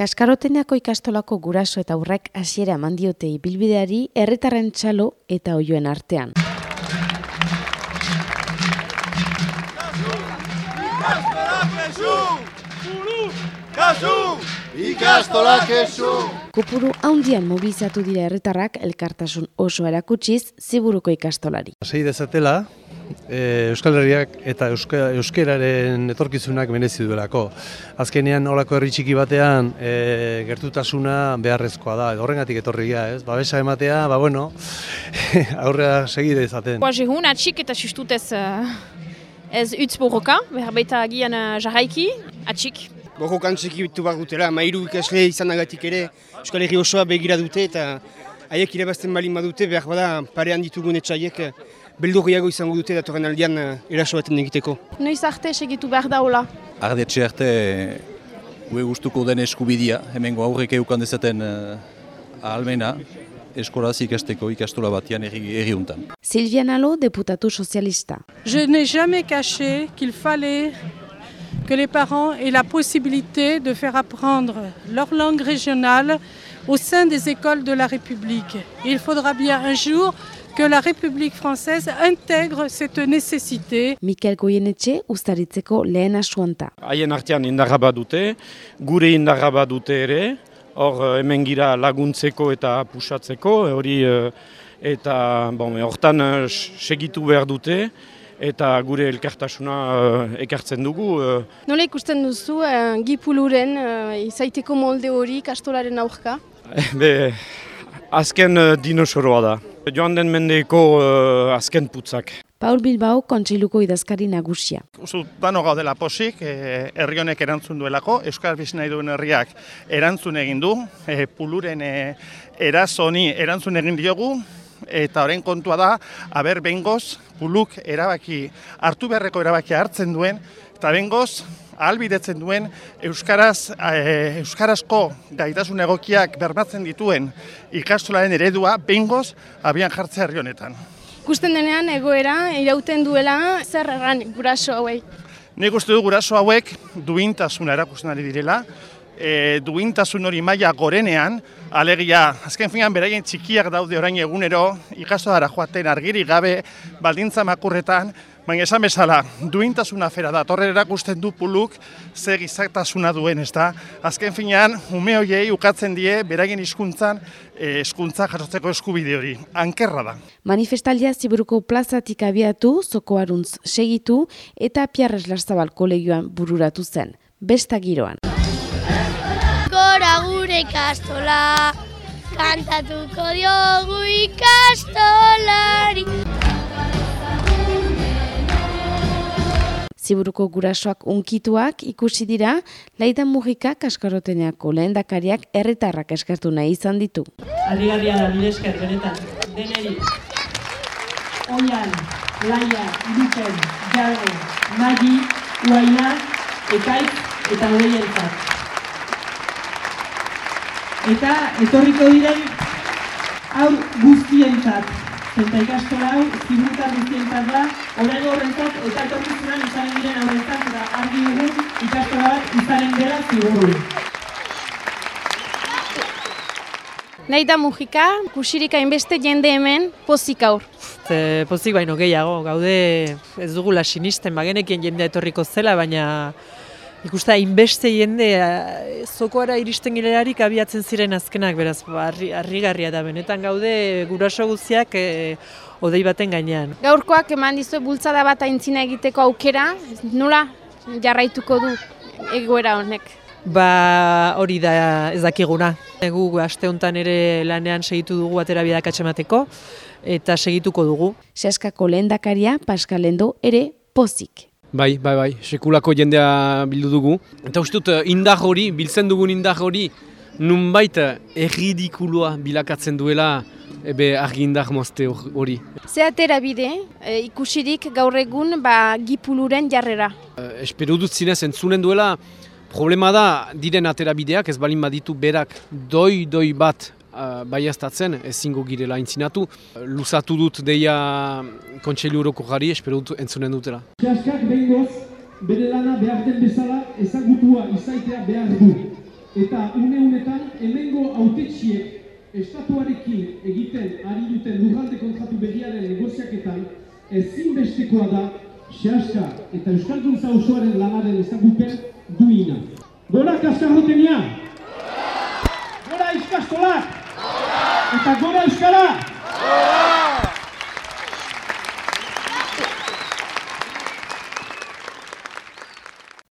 Kaskarotenako ikastolako guraso eta aurrek hasiera eman diote ibilbideari herritarren txalo eta oioen artean. Ikastola kesu! Kopuru haundian mobilizatu dira herritarrak elkartasun oso erakutsiz ziburuko ikastolari. Sei dezatela, e, Euskal Herriak eta Euska, Euskeraren etorkizunak merezi duelako. Azkenean olako herri txiki batean e, gertutasuna beharrezkoa da, horrengatik etorria, ez? Babesa ematea, ba bueno, aurrera segide izaten. Boa, hun atxik eta sustut ez, uh, ez utz borroka, behar baita agian jarraiki, atxik. Borrokan txiki bitu behar dutela, mairu ikasle izanagatik ere Euskal Herri osoa begira dute eta haiek irabazten balin badute behar bada parean ditugun etxaiek beldurriago izango dute datorren aldean eraso baten egiteko. Noiz arte segitu behar daula. Ardetxe arte ue gustuko den eskubidia, hemengo aurrek eukan dezaten ahalmena, eskolaz ikasteko ikastola batean erri, erri untan. Silvia Nalo, deputatu sozialista. Je n'ai jamais caché qu'il fallait que les parents aient la possibilité de faire apprendre leur langue régionale au sein des écoles de la République. Il faudra bien un jour que la République française intègre cette nécessité. Mikel Goienetxe ustaritzeko lehen asuanta. Haien artean indarra bat dute, gure indarra bat dute ere, hor eh, hemen gira laguntzeko eta pusatzeko, hori eh, eta bon, hortan eh, segitu behar dute, eta gure elkartasuna uh, ekartzen dugu. Uh. Nola ikusten duzu, uh, gipuluren uh, izaiteko molde hori kastolaren aurka? Be, azken uh, dinosoroa da. Joan den mendeko uh, azken putzak. Paul Bilbao kontseiluko idazkari nagusia. Uzu, dano gaudela posik, e, herri honek erantzun duelako, Euskal Bizi nahi duen herriak erantzun egin du, e, puluren e, erazoni erantzun egin diogu, eta orain kontua da, aber bengoz, puluk erabaki, hartu beharreko erabaki hartzen duen, eta bengoz, ahalbidetzen duen Euskaraz, e, Euskarazko gaitasun egokiak bermatzen dituen ikastolaren eredua bengoz abian jartzea herri honetan. Ikusten denean egoera irauten duela zer erran guraso hauek. Nik uste du guraso hauek duintasuna erakusten ari direla, e, duintasun hori maila gorenean, alegia, azken finan beraien txikiak daude orain egunero, ikastolara joaten argiri gabe, baldintza makurretan, baina esan bezala, duintasuna fera da, torre erakusten du puluk, ze gizaktasuna duen, ez da? Azken finean, ume hoiei ukatzen die, beraien hizkuntzan eskuntza jasotzeko eskubide hori, ankerra da. Manifestaldia ziburuko plazatik abiatu, zokoaruntz segitu, eta Piarres Larzabal kolegioan bururatu zen, besta giroan. Gora gure ikastola, kantatuko diogu ikastolari. Ziburuko gurasoak unkituak ikusi dira, laidan mugika kaskaroteneako lehendakariak herritarrak eskartu nahi izan ditu. Arrigarria da, nire esker, benetan, deneri. Oian, laia, irupen, jarro, magi, uaina, ekaik eta horeientzat. Eta etorriko diren hau guztientzat. Zenta ikastola hau, ziburutar guztientzat da, orain horrentzat eta etorkizunan izanen diren aurrentzat, eta argi dugun ikastola bat izanen dela ziburu. Nahi da mugika, kusirik hainbeste jende hemen, pozik aur. Ze, pozik baino gehiago, gaude ez dugula sinisten, bagenekien jendea etorriko zela, baina ikusta hainbeste jende eh, zokoara iristen girelarik abiatzen ziren azkenak, beraz, harrigarria da benetan gaude guraso guztiak e, odei baten gainean. Gaurkoak eman dizu bultzada bat aintzina egiteko aukera, nola jarraituko du egoera honek? Ba hori da ez dakiguna. Egu aste honetan ere lanean segitu dugu atera bidak atxemateko eta segituko dugu. Seaskako lehendakaria Paskalendo ere pozik. Bai, bai, bai, sekulako jendea bildu dugu. Eta uste dut, indar hori, biltzen dugun indar hori, nunbait erridikuloa bilakatzen duela, ebe argi indar mozte hori. Ze atera bide, e, ikusirik gaur egun ba, gipuluren jarrera? E, espero dut zinez entzunen duela, problema da diren atera bideak, ez balin baditu berak doi-doi bat uh, baiaztatzen, ezingo girela intzinatu. Luzatu dut deia kontseilu horoko jari, espero dut entzunen dutela. Lana behar den bezala ezagutua izaitea behar du. eta une honetan hemengo autetxiek estatuarekin egiten ari duten lurralde kontratu berriaren negoziaketan ezinbestekoa da Sehaska eta Euskalduntza osoaren lanaren ezagupen duina. Gora kaskarrotenia! Gora ikastolak! Eta gora Euskara!